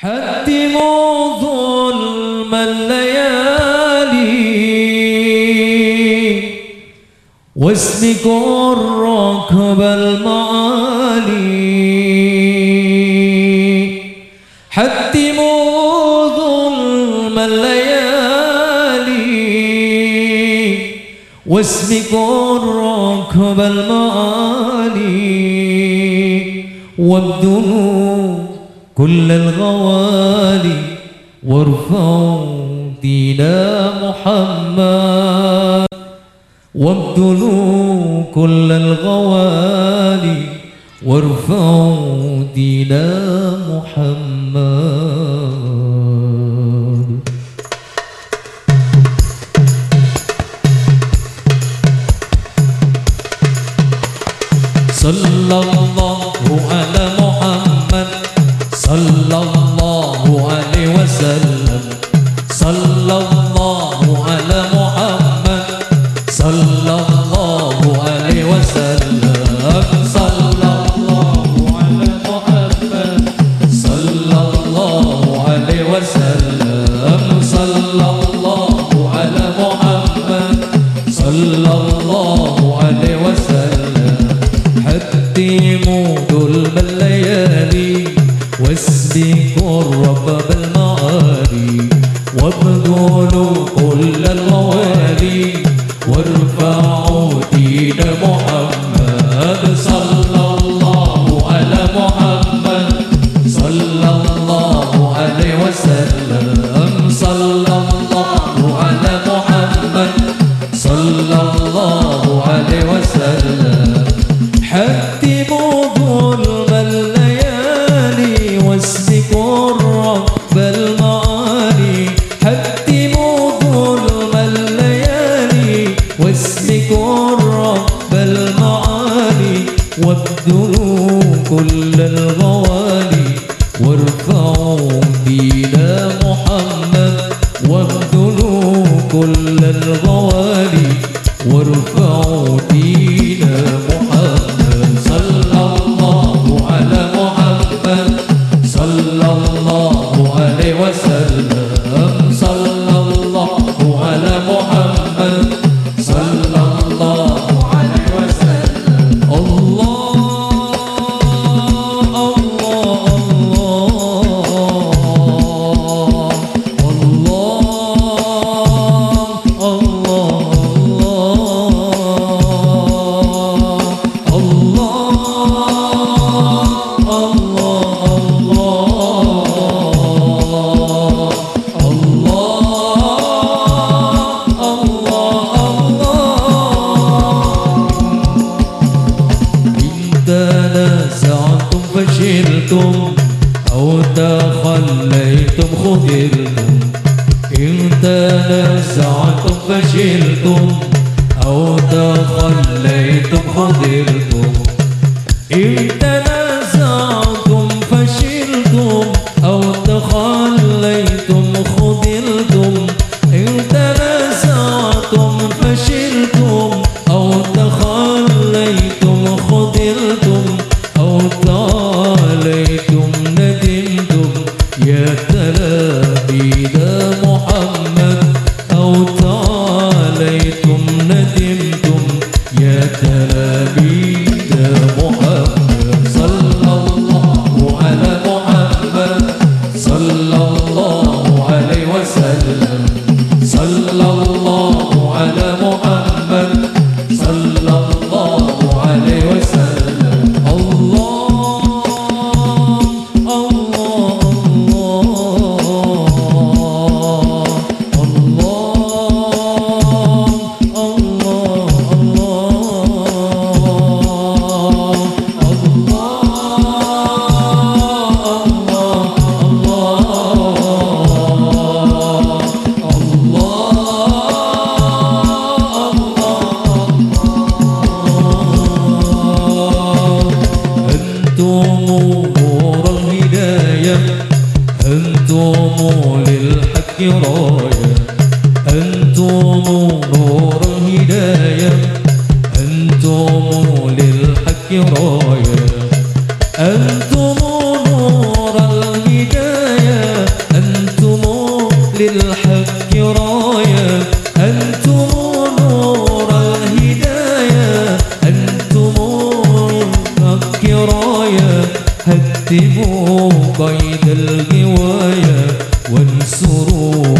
حتموا ظلم الليالي. واسلكوا الركب المعالي. حتموا ظلم الليالي. واسلكوا الركب المعالي. وابدلوا كل الغوالي وارفعوا دين محمد وابدلوا كل الغوالي وارفعوا دين محمد. صلى الله على محمد صلى الله على محمد. صلى الله عليه وسلم. واسبقوا الرب بالمعالي كل وارفعوا دين محمد. صلى الله على محمد. واسلكوا الرب المعالي وابذلوا كل الغوالي. وارفعوا دين محمد وابذلوا كل الغوالي. وارفعوا دين تنازعتم فشلتم أو تخليتم خذلتم. إن تنازعتم be نور الهداية أنتم للحق راية أنتم نور الهداية أنتم للحق راية. هتموا قيد الغواية وانصروا